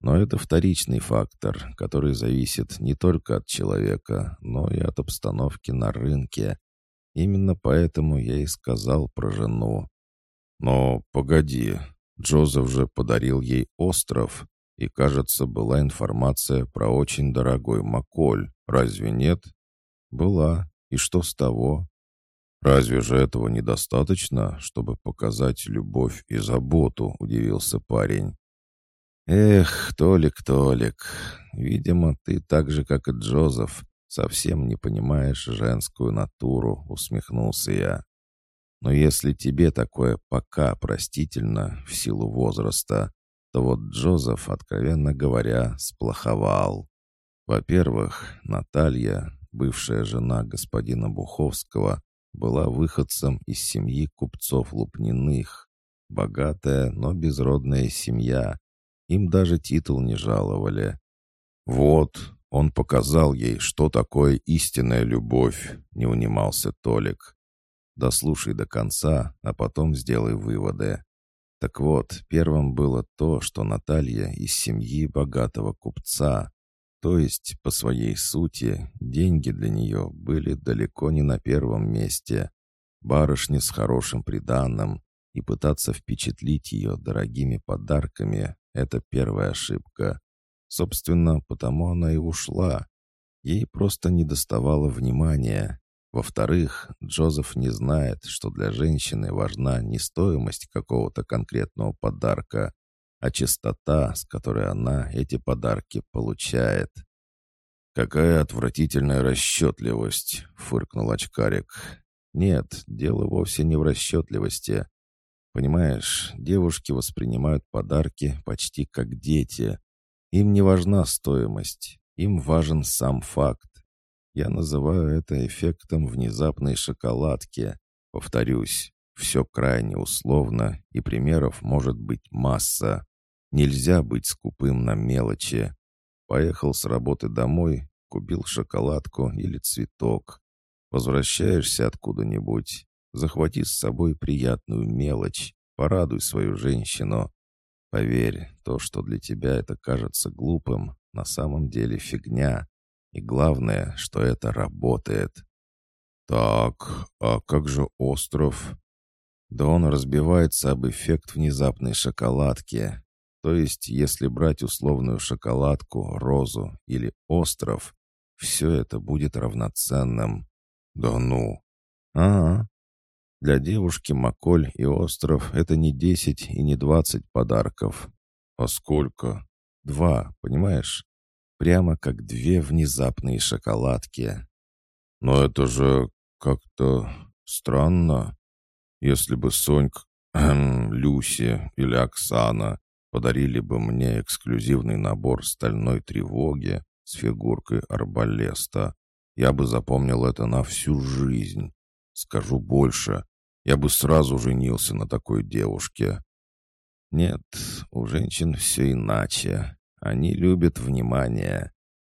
Speaker 1: Но это вторичный фактор, который зависит не только от человека, но и от обстановки на рынке. Именно поэтому я и сказал про жену. Но погоди, Джозеф же подарил ей остров, и, кажется, была информация про очень дорогой Маколь. Разве нет? Была. И что с того? Разве же этого недостаточно, чтобы показать любовь и заботу, удивился парень. Эх, Толик, Толик, видимо, ты так же, как и Джозеф, совсем не понимаешь женскую натуру, усмехнулся я. Но если тебе такое пока простительно в силу возраста, то вот Джозеф, откровенно говоря, сплоховал. Во-первых, Наталья, бывшая жена господина Буховского, была выходцем из семьи купцов Лупниных. Богатая, но безродная семья. Им даже титул не жаловали. «Вот, он показал ей, что такое истинная любовь», — не унимался Толик. «Дослушай до конца, а потом сделай выводы. Так вот, первым было то, что Наталья из семьи богатого купца. То есть, по своей сути, деньги для нее были далеко не на первом месте. Барышня с хорошим приданным, и пытаться впечатлить ее дорогими подарками — это первая ошибка. Собственно, потому она и ушла. Ей просто не доставало внимания. Во-вторых, Джозеф не знает, что для женщины важна не стоимость какого-то конкретного подарка, а чистота, с которой она эти подарки получает. «Какая отвратительная расчетливость!» — фыркнул очкарик. «Нет, дело вовсе не в расчетливости. Понимаешь, девушки воспринимают подарки почти как дети. Им не важна стоимость, им важен сам факт. Я называю это эффектом внезапной шоколадки. Повторюсь, все крайне условно, и примеров может быть масса. Нельзя быть скупым на мелочи. Поехал с работы домой, купил шоколадку или цветок. Возвращаешься откуда-нибудь, захвати с собой приятную мелочь, порадуй свою женщину. Поверь, то, что для тебя это кажется глупым, на самом деле фигня. И главное, что это работает. Так, а как же остров? Да он разбивается об эффект внезапной шоколадки. То есть, если брать условную шоколадку, розу или остров, все это будет равноценным. Да ну. А, Для девушки Маколь и остров — это не десять и не двадцать подарков. А сколько? Два, понимаешь? прямо как две внезапные шоколадки. Но это же как-то странно. Если бы Сонька, Люси или Оксана подарили бы мне эксклюзивный набор стальной тревоги с фигуркой арбалеста, я бы запомнил это на всю жизнь. Скажу больше, я бы сразу женился на такой девушке. Нет, у женщин все иначе. Они любят внимание.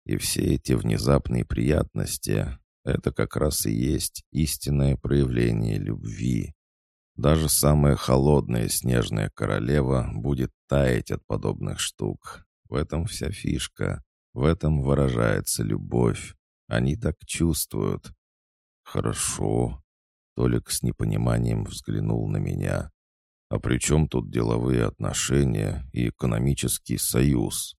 Speaker 1: И все эти внезапные приятности — это как раз и есть истинное проявление любви. Даже самая холодная снежная королева будет таять от подобных штук. В этом вся фишка. В этом выражается любовь. Они так чувствуют. Хорошо. Толик с непониманием взглянул на меня. А при чем тут деловые отношения и экономический союз?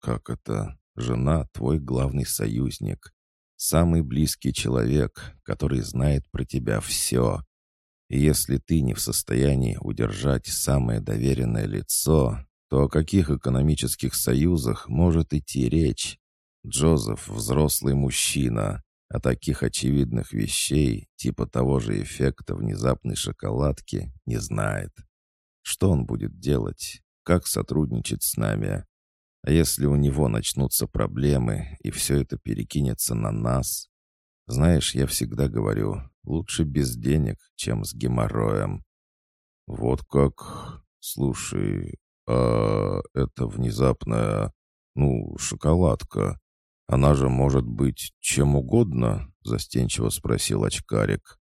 Speaker 1: Как это? Жена — твой главный союзник. Самый близкий человек, который знает про тебя все. Если ты не в состоянии удержать самое доверенное лицо, то о каких экономических союзах может идти речь? Джозеф — взрослый мужчина, а таких очевидных вещей, типа того же эффекта внезапной шоколадки, не знает. Что он будет делать? Как сотрудничать с нами? А если у него начнутся проблемы, и все это перекинется на нас? Знаешь, я всегда говорю, лучше без денег, чем с геморроем. Вот как... Слушай, а это внезапная... Ну, шоколадка. Она же может быть чем угодно, застенчиво спросил очкарик.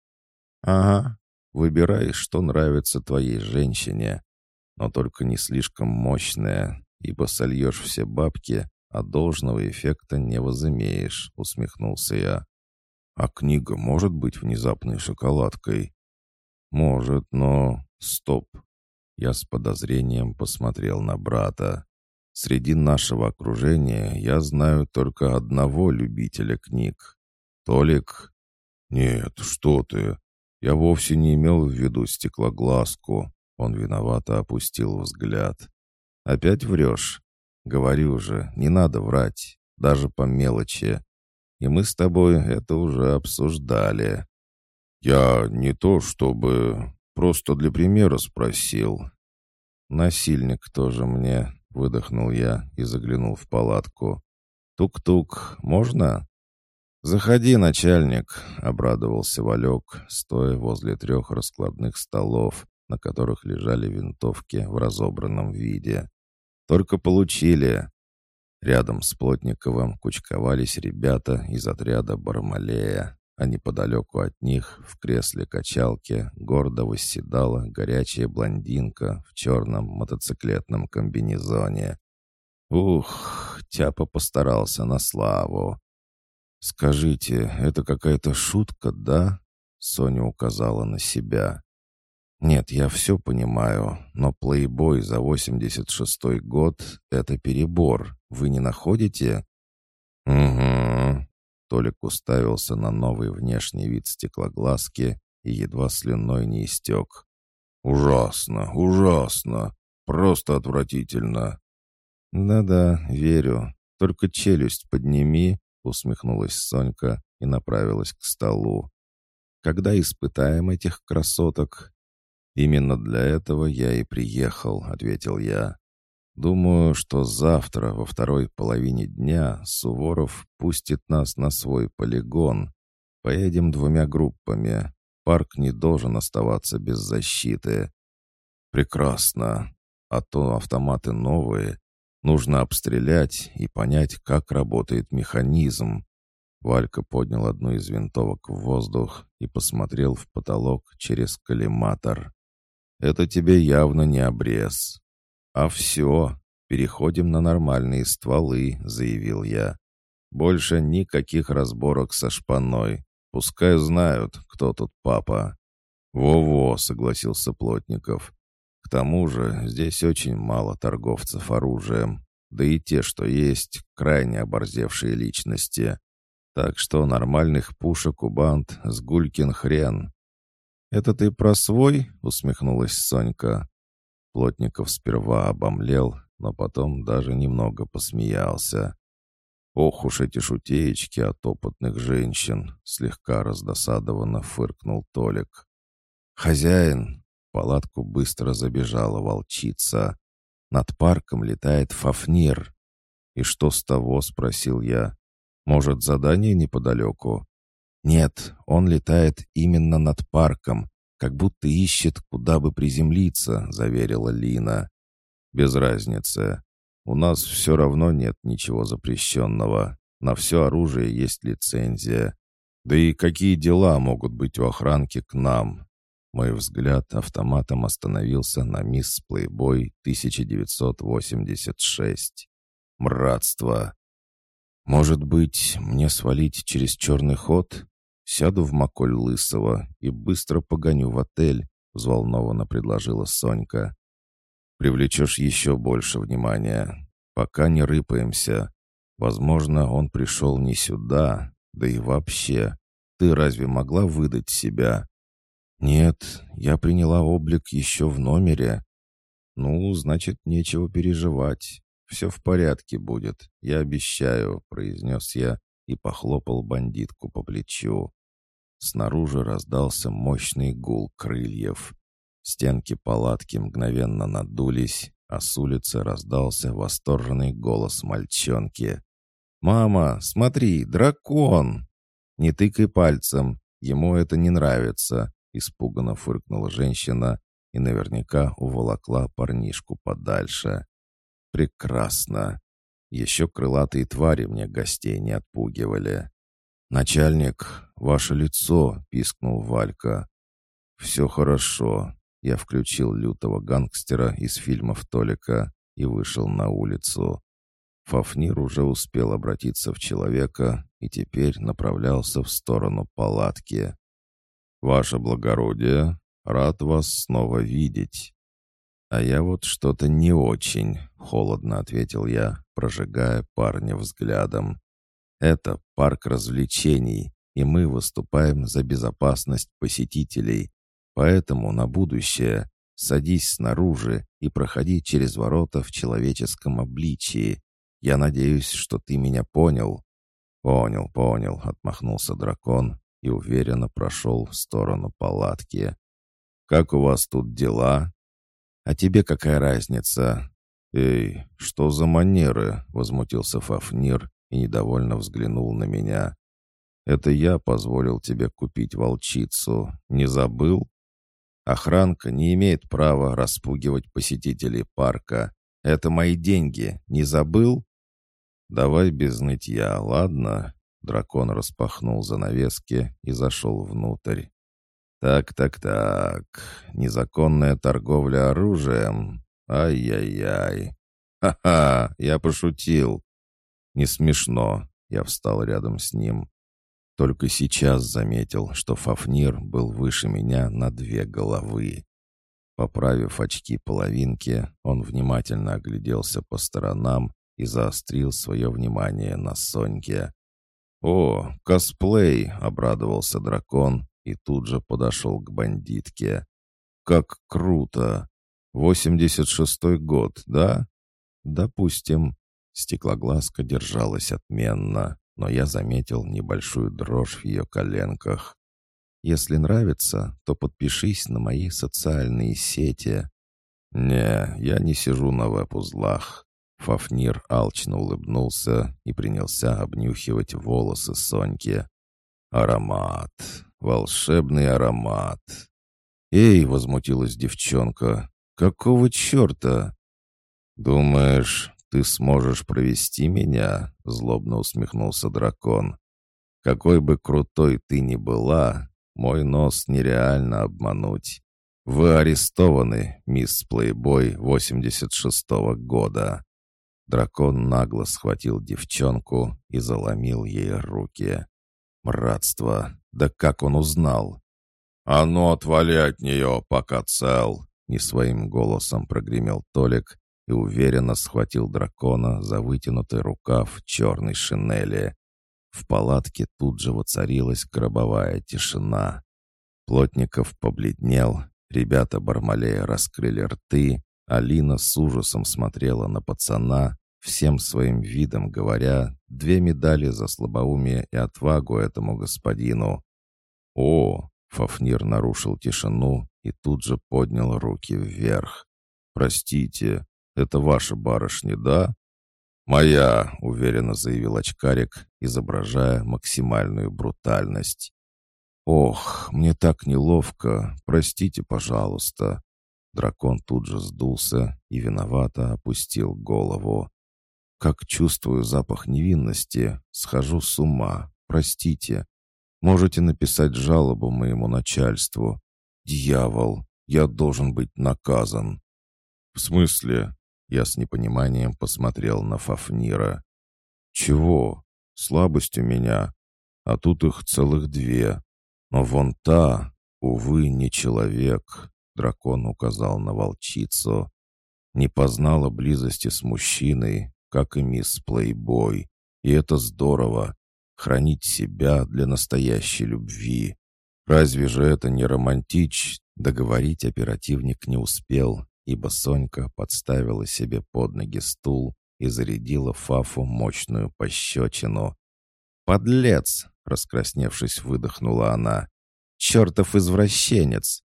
Speaker 1: Ага, выбирай, что нравится твоей женщине, но только не слишком мощная, ибо сольешь все бабки, а должного эффекта не возымеешь», — усмехнулся я. «А книга может быть внезапной шоколадкой?» «Может, но...» «Стоп!» Я с подозрением посмотрел на брата. «Среди нашего окружения я знаю только одного любителя книг. Толик?» «Нет, что ты! Я вовсе не имел в виду стеклоглазку». Он виновато опустил взгляд. «Опять врешь?» «Говорю же, не надо врать, даже по мелочи. И мы с тобой это уже обсуждали». «Я не то чтобы... Просто для примера спросил». «Насильник тоже мне», — выдохнул я и заглянул в палатку. «Тук-тук, можно?» «Заходи, начальник», — обрадовался Валек, стоя возле трех раскладных столов, на которых лежали винтовки в разобранном виде. «Только получили!» Рядом с Плотниковым кучковались ребята из отряда Бармалея. а неподалеку от них, в кресле качалки, гордо восседала горячая блондинка в черном мотоциклетном комбинезоне. Ух, Тяпа постарался на славу. «Скажите, это какая-то шутка, да?» Соня указала на себя. «Нет, я все понимаю, но плейбой за 86-й год — это перебор. Вы не находите?» «Угу». Толик уставился на новый внешний вид стеклоглазки и едва слюной не истек. «Ужасно, ужасно, просто отвратительно». «Да-да, верю. Только челюсть подними», — усмехнулась Сонька и направилась к столу. «Когда испытаем этих красоток?» «Именно для этого я и приехал», — ответил я. «Думаю, что завтра, во второй половине дня, Суворов пустит нас на свой полигон. Поедем двумя группами. Парк не должен оставаться без защиты». «Прекрасно. А то автоматы новые. Нужно обстрелять и понять, как работает механизм». Валька поднял одну из винтовок в воздух и посмотрел в потолок через коллиматор. «Это тебе явно не обрез». «А все, переходим на нормальные стволы», — заявил я. «Больше никаких разборок со шпаной. Пускай знают, кто тут папа». «Во-во», — согласился Плотников. «К тому же здесь очень мало торговцев оружием, да и те, что есть, крайне оборзевшие личности. Так что нормальных пушек у банд с хрен. «Это ты про свой?» — усмехнулась Сонька. Плотников сперва обомлел, но потом даже немного посмеялся. «Ох уж эти шутеечки от опытных женщин!» — слегка раздосадованно фыркнул Толик. «Хозяин!» — в палатку быстро забежала волчица. «Над парком летает Фафнир». «И что с того?» — спросил я. «Может, задание неподалеку?» Нет, он летает именно над парком, как будто ищет, куда бы приземлиться, заверила Лина. Без разницы. У нас все равно нет ничего запрещенного. На все оружие есть лицензия. Да и какие дела могут быть у охранки к нам? Мой взгляд автоматом остановился на мисс Плейбой 1986. Мратство. Может быть, мне свалить через черный ход? Сяду в Маколь Лысого и быстро погоню в отель», — взволнованно предложила Сонька. «Привлечешь еще больше внимания. Пока не рыпаемся. Возможно, он пришел не сюда, да и вообще. Ты разве могла выдать себя?» «Нет, я приняла облик еще в номере». «Ну, значит, нечего переживать. Все в порядке будет, я обещаю», — произнес я и похлопал бандитку по плечу. Снаружи раздался мощный гул крыльев. Стенки палатки мгновенно надулись, а с улицы раздался восторженный голос мальчонки. «Мама, смотри, дракон!» «Не тыкай пальцем, ему это не нравится», — испуганно фыркнула женщина и наверняка уволокла парнишку подальше. «Прекрасно! Еще крылатые твари мне гостей не отпугивали». «Начальник, ваше лицо!» — пискнул Валька. «Все хорошо». Я включил лютого гангстера из фильмов Толика и вышел на улицу. Фафнир уже успел обратиться в человека и теперь направлялся в сторону палатки. «Ваше благородие, рад вас снова видеть». «А я вот что-то не очень», — холодно ответил я, прожигая парня взглядом. Это парк развлечений, и мы выступаем за безопасность посетителей. Поэтому на будущее садись снаружи и проходи через ворота в человеческом обличии. Я надеюсь, что ты меня понял». «Понял, понял», — отмахнулся дракон и уверенно прошел в сторону палатки. «Как у вас тут дела?» «А тебе какая разница?» «Эй, что за манеры?» — возмутился Фафнир и недовольно взглянул на меня. «Это я позволил тебе купить волчицу. Не забыл?» «Охранка не имеет права распугивать посетителей парка. Это мои деньги. Не забыл?» «Давай без нытья, ладно? Дракон распахнул занавески и зашел внутрь. «Так-так-так, незаконная торговля оружием? Ай-яй-яй! Ха-ха, я пошутил!» «Не смешно», — я встал рядом с ним. Только сейчас заметил, что Фафнир был выше меня на две головы. Поправив очки половинки, он внимательно огляделся по сторонам и заострил свое внимание на Соньке. «О, косплей!» — обрадовался дракон и тут же подошел к бандитке. «Как круто! Восемьдесят шестой год, да?» «Допустим». Стеклоглазка держалась отменно, но я заметил небольшую дрожь в ее коленках. «Если нравится, то подпишись на мои социальные сети». «Не, я не сижу на веб-узлах». Фафнир алчно улыбнулся и принялся обнюхивать волосы Соньки. «Аромат! Волшебный аромат!» «Эй!» — возмутилась девчонка. «Какого черта?» «Думаешь, ты сможешь провести меня?» — злобно усмехнулся дракон. «Какой бы крутой ты ни была, мой нос нереально обмануть. Вы арестованы, мисс Плейбой 86-го года». Дракон нагло схватил девчонку и заломил ей руки. «Мратство! Да как он узнал?» «А ну, отвали от нее, пока цел!» Не своим голосом прогремел Толик и уверенно схватил дракона за вытянутый рукав черной шинели. В палатке тут же воцарилась гробовая тишина. Плотников побледнел, ребята Бармалея раскрыли рты, Алина с ужасом смотрела на пацана, всем своим видом говоря, две медали за слабоумие и отвагу этому господину. «О!» — Фафнир нарушил тишину и тут же поднял руки вверх. «Простите, это ваша барышня, да?» «Моя», — уверенно заявил очкарик, изображая максимальную брутальность. «Ох, мне так неловко. Простите, пожалуйста». Дракон тут же сдулся и виновато опустил голову. Как чувствую запах невинности, схожу с ума. Простите. Можете написать жалобу моему начальству. Дьявол, я должен быть наказан. В смысле? Я с непониманием посмотрел на Фафнира. Чего? Слабость у меня. А тут их целых две. Но вон та, увы, не человек. Дракон указал на волчицу. Не познала близости с мужчиной, как и мисс Плейбой. И это здорово. Хранить себя для настоящей любви. Разве же это не романтич? Договорить оперативник не успел, ибо Сонька подставила себе под ноги стул и зарядила Фафу мощную пощечину. «Подлец!» — раскрасневшись, выдохнула она. «Чертов извращенец!»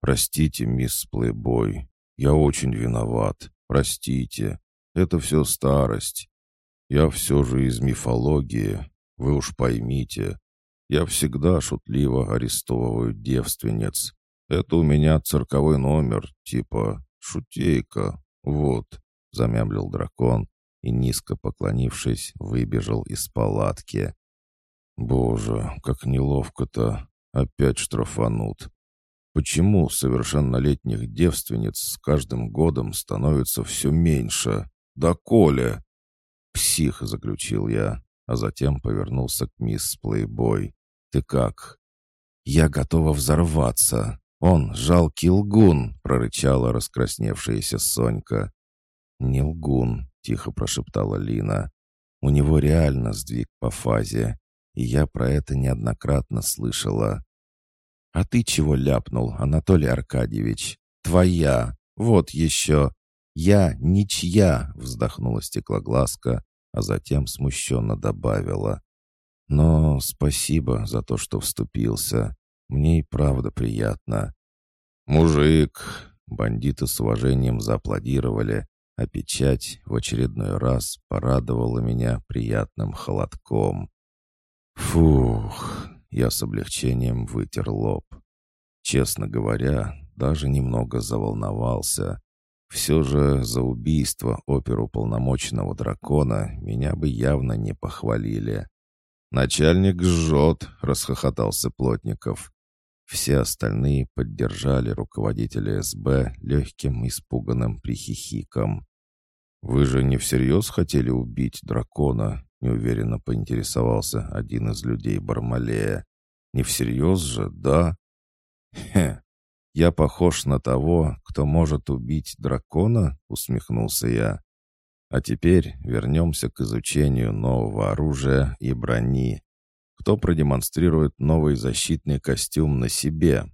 Speaker 1: «Простите, мисс Плейбой, я очень виноват. Простите. Это все старость. Я все же из мифологии. Вы уж поймите. Я всегда шутливо арестовываю девственниц. Это у меня цирковой номер, типа шутейка. Вот, замямлил дракон и, низко поклонившись, выбежал из палатки. Боже, как неловко-то. Опять штрафанут. Почему совершеннолетних девственниц с каждым годом становится все меньше? «Да Коля!» «Псих», — заключил я, а затем повернулся к мисс Плейбой. «Ты как?» «Я готова взорваться. Он жалкий лгун», — прорычала раскрасневшаяся Сонька. «Не лгун», — тихо прошептала Лина. «У него реально сдвиг по фазе, и я про это неоднократно слышала». «А ты чего ляпнул, Анатолий Аркадьевич? Твоя! Вот еще!» «Я ничья!» — вздохнула стеклоглазка, а затем смущенно добавила. «Но спасибо за то, что вступился. Мне и правда приятно». «Мужик!» — бандиты с уважением зааплодировали, а печать в очередной раз порадовала меня приятным холодком. «Фух!» — я с облегчением вытер лоб. Честно говоря, даже немного заволновался. Все же за убийство оперуполномоченного дракона меня бы явно не похвалили. «Начальник жжет», — расхохотался Плотников. Все остальные поддержали руководителя СБ легким испуганным прихихиком. «Вы же не всерьез хотели убить дракона?» — неуверенно поинтересовался один из людей Бармалея. «Не всерьез же, да?» «Хе, я похож на того, кто может убить дракона?» — усмехнулся я. «А теперь вернемся к изучению нового оружия и брони. Кто продемонстрирует новый защитный костюм на себе?»